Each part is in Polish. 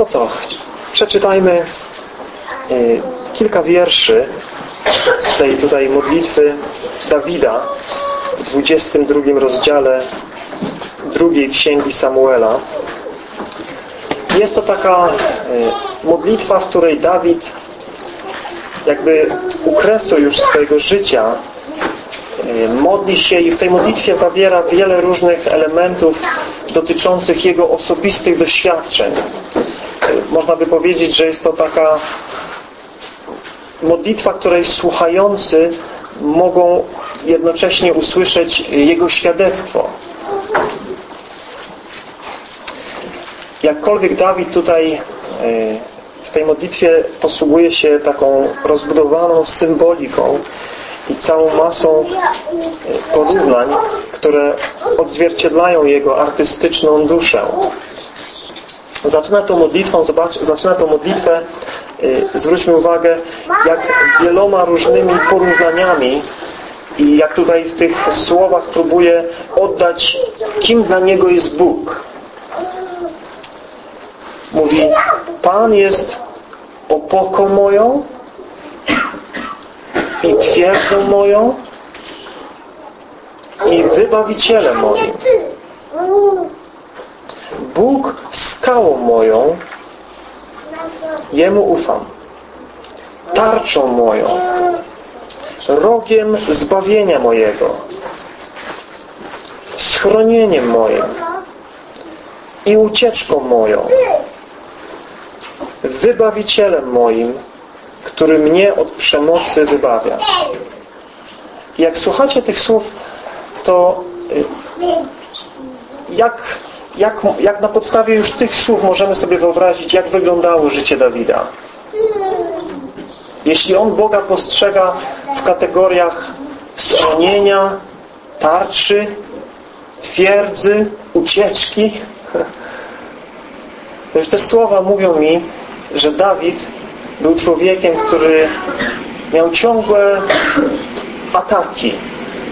To co? Przeczytajmy y, kilka wierszy z tej tutaj modlitwy Dawida w 22 rozdziale drugiej księgi Samuela. Jest to taka y, modlitwa, w której Dawid jakby u kresu już swojego życia y, modli się i w tej modlitwie zawiera wiele różnych elementów dotyczących jego osobistych doświadczeń. Można by powiedzieć, że jest to taka modlitwa, której słuchający mogą jednocześnie usłyszeć jego świadectwo. Jakkolwiek Dawid tutaj e, w tej modlitwie posługuje się taką rozbudowaną symboliką i całą masą e, porównań, które odzwierciedlają jego artystyczną duszę. Zaczyna tą modlitwą, zobacz, zaczyna tą modlitwę, yy, zwróćmy uwagę, jak wieloma różnymi porównaniami i jak tutaj w tych słowach próbuje oddać, kim dla niego jest Bóg. Mówi, Pan jest opoką moją i twierdzą moją i wybawicielem moim. Bóg skałą moją, Jemu ufam. Tarczą moją, rogiem zbawienia mojego, schronieniem moim i ucieczką moją, wybawicielem moim, który mnie od przemocy wybawia. Jak słuchacie tych słów, to y, jak, jak, jak na podstawie już tych słów możemy sobie wyobrazić, jak wyglądało życie Dawida. Jeśli on Boga postrzega w kategoriach schronienia, tarczy, twierdzy, ucieczki, to już te słowa mówią mi, że Dawid był człowiekiem, który miał ciągłe ataki,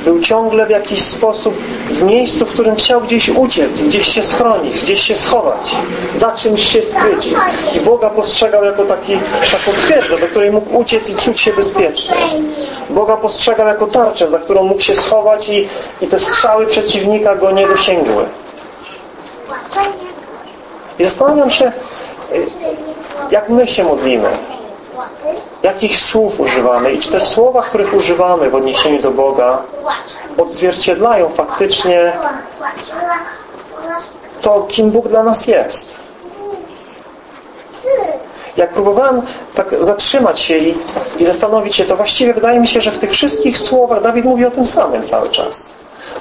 był ciągle w jakiś sposób w miejscu, w którym chciał gdzieś uciec, gdzieś się schronić, gdzieś się schować, za czymś się skryć. I Boga postrzegał jako taki, taką twierdzę, do której mógł uciec i czuć się bezpiecznie. Boga postrzegał jako tarczę, za którą mógł się schować i, i te strzały przeciwnika go nie dosięgły. I zastanawiam się, jak my się modlimy jakich słów używamy i czy te słowa, których używamy w odniesieniu do Boga odzwierciedlają faktycznie to, kim Bóg dla nas jest. Jak próbowałem tak zatrzymać się i, i zastanowić się, to właściwie wydaje mi się, że w tych wszystkich słowach Dawid mówi o tym samym cały czas.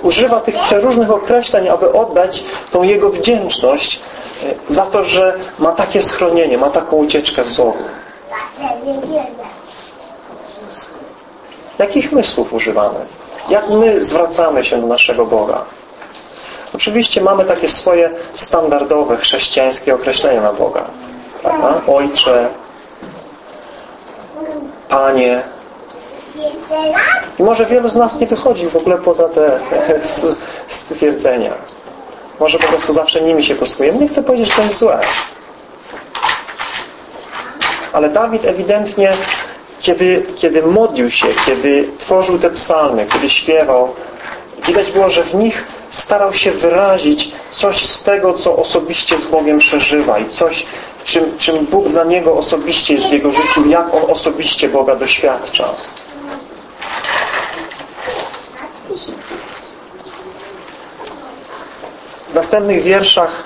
Używa tych przeróżnych określeń, aby oddać tą jego wdzięczność e, za to, że ma takie schronienie, ma taką ucieczkę w Bogu. Jakich my słów używamy? Jak my zwracamy się do naszego Boga? Oczywiście mamy takie swoje standardowe chrześcijańskie określenia na Boga. Prawda? Ojcze, Panie. I może wielu z nas nie wychodzi w ogóle poza te stwierdzenia. Może po prostu zawsze nimi się posługujemy. Nie chcę powiedzieć, że to jest złe. Ale Dawid ewidentnie, kiedy, kiedy modlił się, kiedy tworzył te psalmy, kiedy śpiewał, widać było, że w nich starał się wyrazić coś z tego, co osobiście z Bogiem przeżywa i coś, czym, czym Bóg dla niego osobiście jest w jego życiu, jak on osobiście Boga doświadcza. W następnych wierszach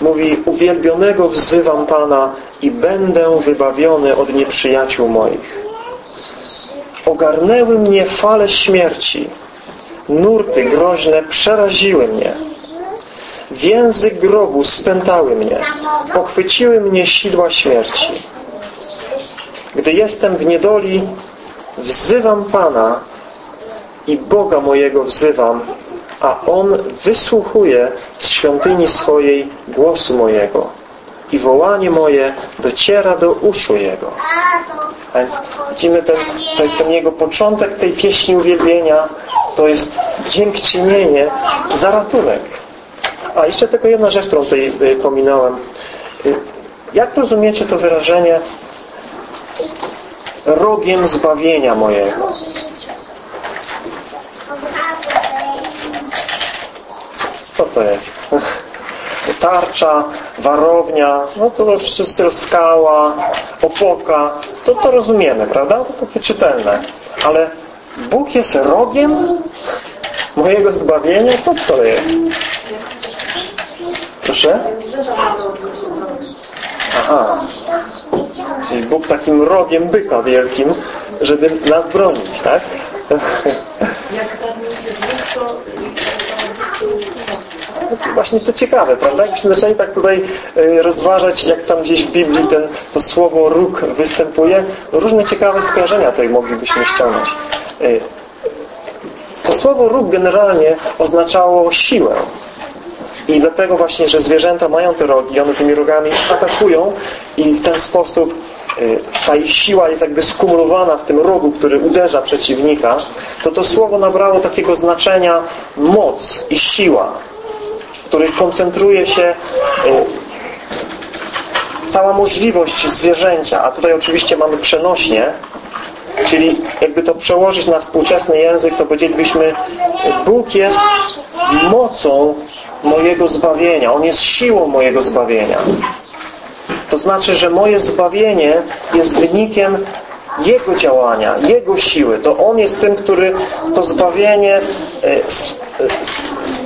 mówi uwielbionego wzywam Pana i będę wybawiony od nieprzyjaciół moich. Ogarnęły mnie fale śmierci. Nurty groźne przeraziły mnie. Więzy grobu spętały mnie. Pochwyciły mnie sidła śmierci. Gdy jestem w niedoli, wzywam Pana i Boga mojego wzywam, a On wysłuchuje z świątyni swojej głosu mojego i wołanie moje dociera do uszu Jego. A więc widzimy ten, ten, ten Jego początek tej pieśni uwielbienia to jest dziękczynienie za ratunek. A jeszcze tylko jedna rzecz, którą tutaj y, pominąłem. Y, Jak rozumiecie to wyrażenie rogiem zbawienia mojego? Co, co to jest? Tarcza, warownia, no to wszyscy skała, opoka, to to rozumiemy, prawda? To takie czytelne. Ale Bóg jest rogiem mojego zbawienia? Co to jest? Proszę? Aha. Czyli Bóg takim rogiem byka wielkim, żeby nas bronić, tak? Jak zadniesie Bóg, to... Właśnie to ciekawe, prawda? Jakbyśmy zaczęli tak tutaj y, rozważać, jak tam gdzieś w Biblii ten, to słowo róg występuje, różne ciekawe skojarzenia tutaj moglibyśmy ściągnąć. Y, to słowo róg generalnie oznaczało siłę. I dlatego właśnie, że zwierzęta mają te rogi, one tymi rogami atakują i w ten sposób y, ta ich siła jest jakby skumulowana w tym rogu, który uderza przeciwnika, to to słowo nabrało takiego znaczenia moc i siła, w której koncentruje się y, cała możliwość zwierzęcia, a tutaj oczywiście mamy przenośnie, czyli jakby to przełożyć na współczesny język, to powiedzielibyśmy Bóg jest mocą mojego zbawienia. On jest siłą mojego zbawienia. To znaczy, że moje zbawienie jest wynikiem Jego działania, Jego siły. To On jest tym, który to zbawienie e, e,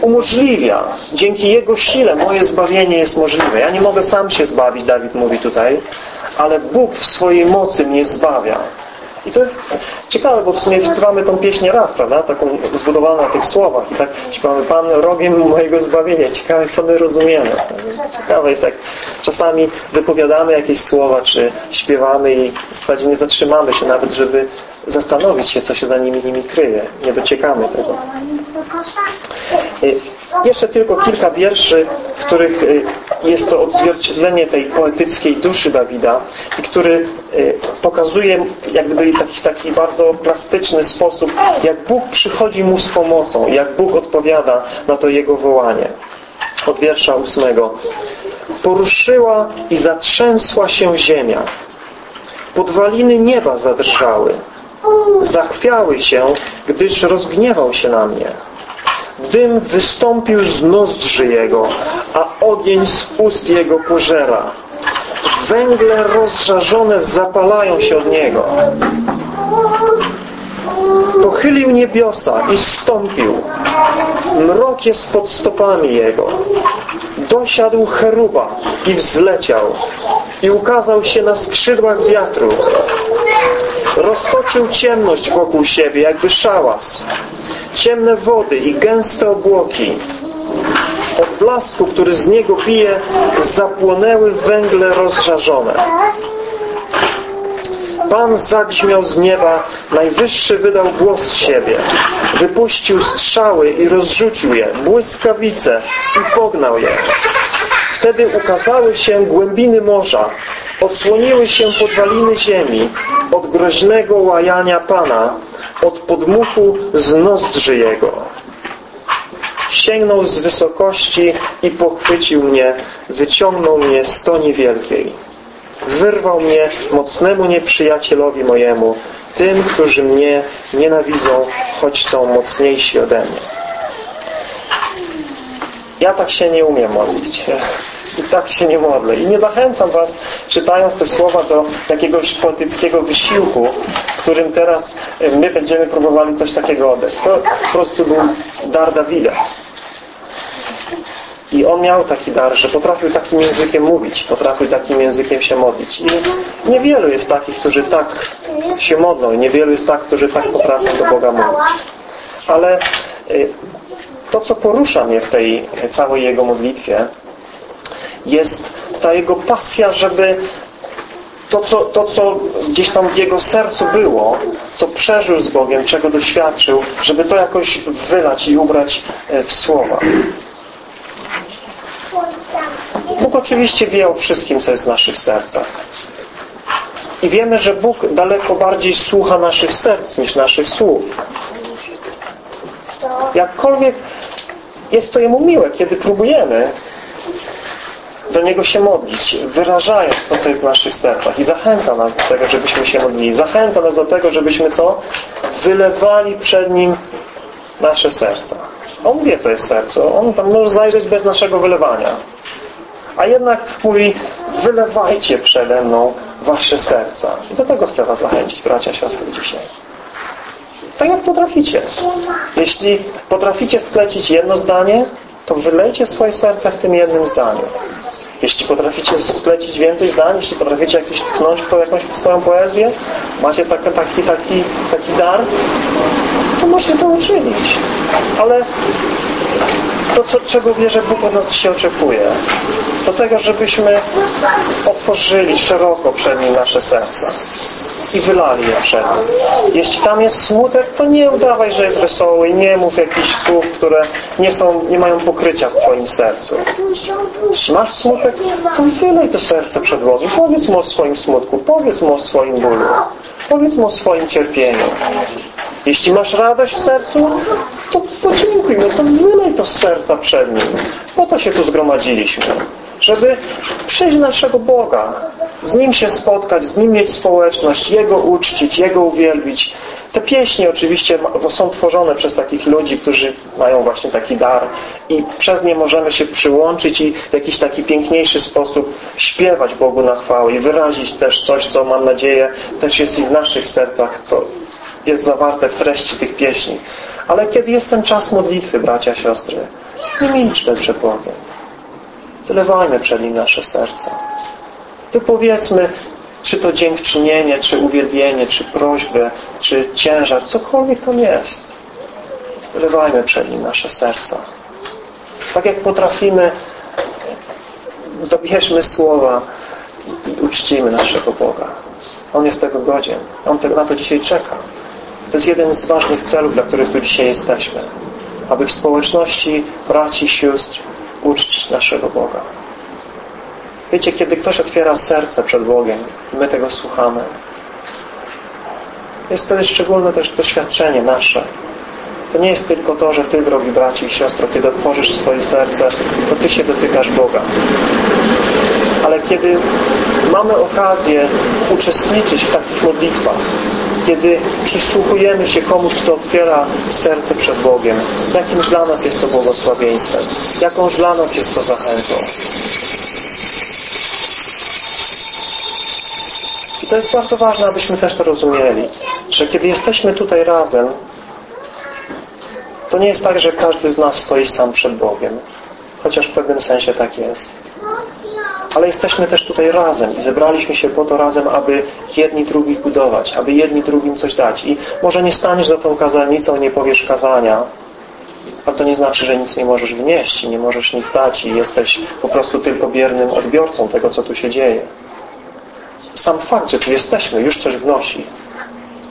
umożliwia. Dzięki Jego sile moje zbawienie jest możliwe. Ja nie mogę sam się zbawić, Dawid mówi tutaj, ale Bóg w swojej mocy mnie zbawia. I to jest ciekawe, bo w sumie śpiewamy tą pieśń raz, prawda? Taką zbudowaną na tych słowach. I tak śpiewamy Pan rogiem mojego zbawienia. Ciekawe, co my rozumiemy. Ciekawe jest, jak czasami wypowiadamy jakieś słowa, czy śpiewamy i w zasadzie nie zatrzymamy się nawet, żeby zastanowić się, co się za nimi, nimi kryje. Nie dociekamy tego. Jeszcze tylko kilka wierszy, w których jest to odzwierciedlenie tej poetyckiej duszy Dawida i który pokazuje jak gdyby taki, taki bardzo plastyczny sposób, jak Bóg przychodzi mu z pomocą, jak Bóg odpowiada na to jego wołanie. Od wiersza ósmego. Poruszyła i zatrzęsła się ziemia. Podwaliny nieba zadrżały. Zachwiały się, gdyż rozgniewał się na mnie. Dym wystąpił z nozdrzy Jego, a ogień z ust Jego pożera. Węgle rozżarzone zapalają się od Niego. Pochylił niebiosa i zstąpił. Mrok jest pod stopami Jego. Dosiadł cheruba i wzleciał i ukazał się na skrzydłach wiatru. Roztoczył ciemność wokół siebie, jakby szałas ciemne wody i gęste obłoki. Od blasku, który z niego bije, zapłonęły węgle rozżarzone. Pan zagrzmiał z nieba, Najwyższy wydał głos z siebie. Wypuścił strzały i rozrzucił je, błyskawice i pognał je. Wtedy ukazały się głębiny morza, odsłoniły się podwaliny ziemi od groźnego łajania Pana, podmuchu z nozdrzy Jego. Sięgnął z wysokości i pochwycił mnie, wyciągnął mnie z toni wielkiej. Wyrwał mnie mocnemu nieprzyjacielowi mojemu, tym, którzy mnie nienawidzą, choć są mocniejsi ode mnie. Ja tak się nie umiem modlić. I tak się nie modlę. I nie zachęcam Was, czytając te słowa, do jakiegoś poetyckiego wysiłku, którym teraz my będziemy próbowali coś takiego oddać. To po prostu był dar Dawida. I on miał taki dar, że potrafił takim językiem mówić, potrafił takim językiem się modlić. I niewielu jest takich, którzy tak się modlą i niewielu jest tak, którzy tak potrafią do Boga mówić. Ale y, to, co porusza mnie w tej całej Jego modlitwie, jest ta Jego pasja, żeby to co, to, co gdzieś tam w Jego sercu było, co przeżył z Bogiem, czego doświadczył, żeby to jakoś wylać i ubrać e, w słowa. Bóg oczywiście wie o wszystkim, co jest w naszych sercach. I wiemy, że Bóg daleko bardziej słucha naszych serc niż naszych słów. Jakkolwiek jest to Jemu miłe, kiedy próbujemy do Niego się modlić, wyrażając to, co jest w naszych sercach i zachęca nas do tego, żebyśmy się modlili. Zachęca nas do tego, żebyśmy co? Wylewali przed Nim nasze serca. On wie, co jest serce. On tam może zajrzeć bez naszego wylewania. A jednak mówi, wylewajcie przede mną wasze serca. I do tego chcę was zachęcić, bracia, siostry, dzisiaj. Tak jak potraficie. Jeśli potraficie sklecić jedno zdanie, to wylejcie swoje serce w tym jednym zdaniu. Jeśli potraficie sklecić więcej zdań, jeśli potraficie jakieś tknąć w to jakąś swoją poezję, macie taki, taki, taki, taki dar, to możecie to uczynić. Ale to, co, czego wierzę Bóg od nas dzisiaj oczekuje, do tego, żebyśmy otworzyli szeroko przed Nim nasze serca i wylali je przed Nim. Jeśli tam jest smutek, to nie udawaj, że jest wesoły, nie mów jakichś słów, które nie, są, nie mają pokrycia w Twoim sercu. Jeśli masz smutek, to wylej to serce przed Bogiem. Powiedz Mu o swoim smutku, powiedz Mu o swoim bólu, powiedz Mu o swoim cierpieniu. Jeśli masz radość w sercu, to podziękuj Mu, to wylej to z serca przed Nim. Po to się tu zgromadziliśmy, żeby przyjść do naszego Boga, z Nim się spotkać, z Nim mieć społeczność, Jego uczcić, Jego uwielbić. Te pieśni oczywiście są tworzone przez takich ludzi, którzy mają właśnie taki dar i przez nie możemy się przyłączyć i w jakiś taki piękniejszy sposób śpiewać Bogu na chwałę i wyrazić też coś, co mam nadzieję też jest i w naszych sercach, co jest zawarte w treści tych pieśni. Ale kiedy jest ten czas modlitwy, bracia, siostry, nie milczmy przed Bogiem. Wylewajmy przed Nim nasze serca. Wypowiedzmy, czy to dziękczynienie, czy uwielbienie, czy prośbę, czy ciężar, cokolwiek tam jest. Wylewajmy przed Nim nasze serca. Tak jak potrafimy, dobierzmy słowa i uczcimy naszego Boga. On jest tego godzien. On na to dzisiaj czeka. To jest jeden z ważnych celów, dla których tu dzisiaj jesteśmy. Aby w społeczności braci, sióstr uczcić naszego Boga. Wiecie, kiedy ktoś otwiera serce przed Bogiem i my tego słuchamy, jest wtedy szczególne też doświadczenie nasze. To nie jest tylko to, że Ty, drogi braci i siostro, kiedy otworzysz swoje serce, to Ty się dotykasz Boga. Ale kiedy mamy okazję uczestniczyć w takich modlitwach, kiedy przysłuchujemy się komuś, kto otwiera serce przed Bogiem, jakimś dla nas jest to błogosławieństwem, jakąś dla nas jest to zachętą. I to jest bardzo ważne, abyśmy też to rozumieli, że kiedy jesteśmy tutaj razem, to nie jest tak, że każdy z nas stoi sam przed Bogiem, chociaż w pewnym sensie tak jest ale jesteśmy też tutaj razem i zebraliśmy się po to razem, aby jedni drugich budować, aby jedni drugim coś dać. I może nie staniesz za tą kazalnicą nie powiesz kazania, ale to nie znaczy, że nic nie możesz wnieść i nie możesz nic dać i jesteś po prostu tylko biernym odbiorcą tego, co tu się dzieje. Sam fakt, że tu jesteśmy, już coś wnosi.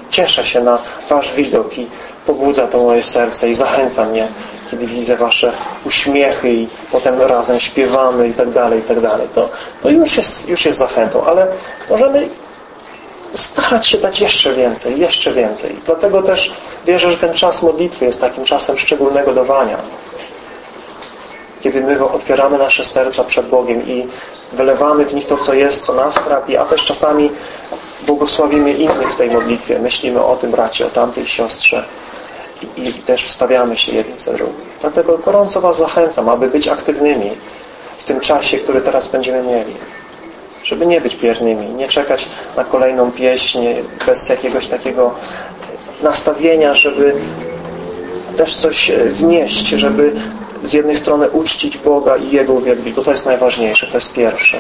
Cieszę się na Wasz widok i pobudza to moje serce i zachęca mnie kiedy widzę Wasze uśmiechy i potem razem śpiewamy i tak dalej, i tak dalej. To, to już, jest, już jest zachętą, ale możemy starać się dać jeszcze więcej, jeszcze więcej. Dlatego też wierzę, że ten czas modlitwy jest takim czasem szczególnego dawania. Kiedy my otwieramy nasze serca przed Bogiem i wylewamy w nich to, co jest, co nas trapi, a też czasami błogosławimy innych w tej modlitwie. Myślimy o tym bracie, o tamtej siostrze i, też wstawiamy się jedni za drugim. Dlatego gorąco Was zachęcam, aby być aktywnymi w tym czasie, który teraz będziemy mieli. Żeby nie być biernymi, nie czekać na kolejną pieśń bez jakiegoś takiego nastawienia, żeby też coś e, wnieść, żeby z jednej strony uczcić Boga i Jego uwielbić, bo to jest najważniejsze, to jest pierwsze.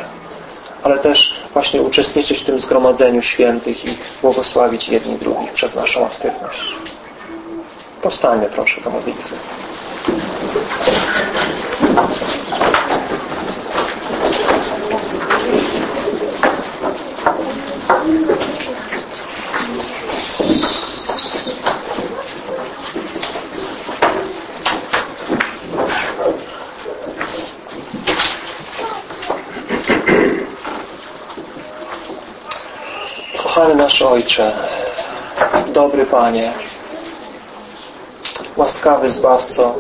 Ale też właśnie uczestniczyć w tym zgromadzeniu świętych i błogosławić jedni drugich przez naszą aktywność. Powstańmy proszę do modlitwy. Kochany nasz Ojcze, dobry Panie, łaskawy Zbawco.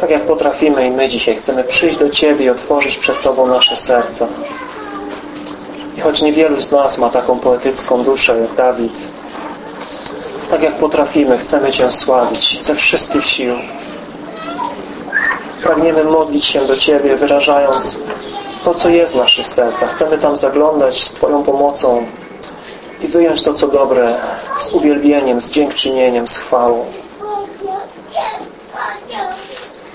Tak jak potrafimy i my dzisiaj chcemy przyjść do Ciebie i otworzyć przed Tobą nasze serca. I choć niewielu z nas ma taką poetycką duszę jak Dawid, tak jak potrafimy, chcemy Cię sławić ze wszystkich sił. Pragniemy modlić się do Ciebie, wyrażając to, co jest w naszych sercach. Chcemy tam zaglądać z Twoją pomocą i wyjąć to, co dobre, z uwielbieniem, z dziękczynieniem, z chwałą.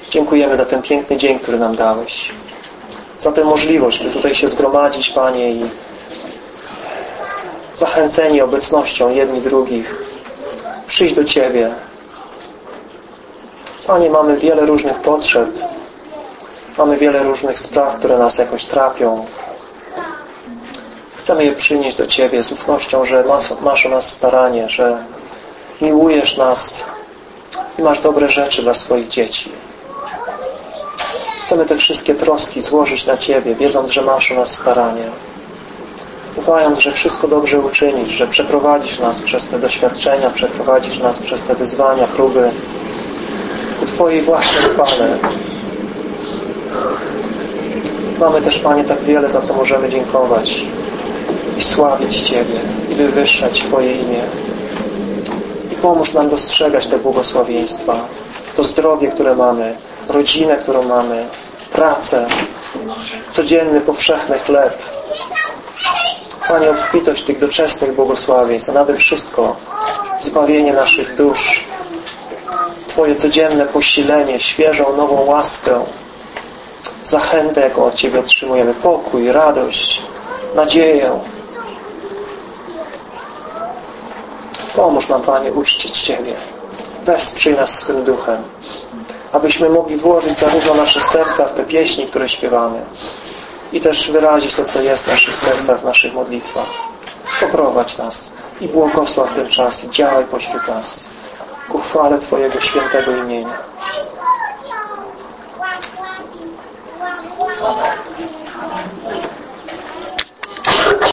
Dziękujemy za ten piękny dzień, który nam dałeś. Za tę możliwość, by tutaj się zgromadzić, Panie, i zachęceni obecnością jedni drugich, przyjść do Ciebie. Panie, mamy wiele różnych potrzeb, mamy wiele różnych spraw, które nas jakoś trapią. Chcemy je przynieść do Ciebie z ufnością, że masz, masz o nas staranie, że miłujesz nas i masz dobre rzeczy dla swoich dzieci. Chcemy te wszystkie troski złożyć na Ciebie, wiedząc, że masz o nas staranie. Ufając, że wszystko dobrze uczynisz, że przeprowadzisz nas przez te doświadczenia, przeprowadzisz nas przez te wyzwania, próby ku Twojej własnej chwale. Mamy też, Panie, tak wiele, za co możemy dziękować i sławić Ciebie i wywyższać Twoje imię. I pomóż nam dostrzegać te błogosławieństwa, to zdrowie, które mamy, rodzinę, którą mamy, pracę, codzienny, powszechny chleb. Panie, obfitość tych doczesnych błogosławieństw, a nade wszystko zbawienie naszych dusz, Twoje codzienne posilenie, świeżą, nową łaskę, zachętę, jaką od Ciebie otrzymujemy, pokój, radość, nadzieję. Pomóż nam, Panie, uczcić Ciebie. Wesprzyj nas swym duchem, abyśmy mogli włożyć zarówno nasze serca w te pieśni, które śpiewamy i też wyrazić to, co jest w naszych sercach, w naszych modlitwach. Poprowadź nas i błogosław ten czas i działaj pośród nas ku chwale Twojego świętego imienia. Amen.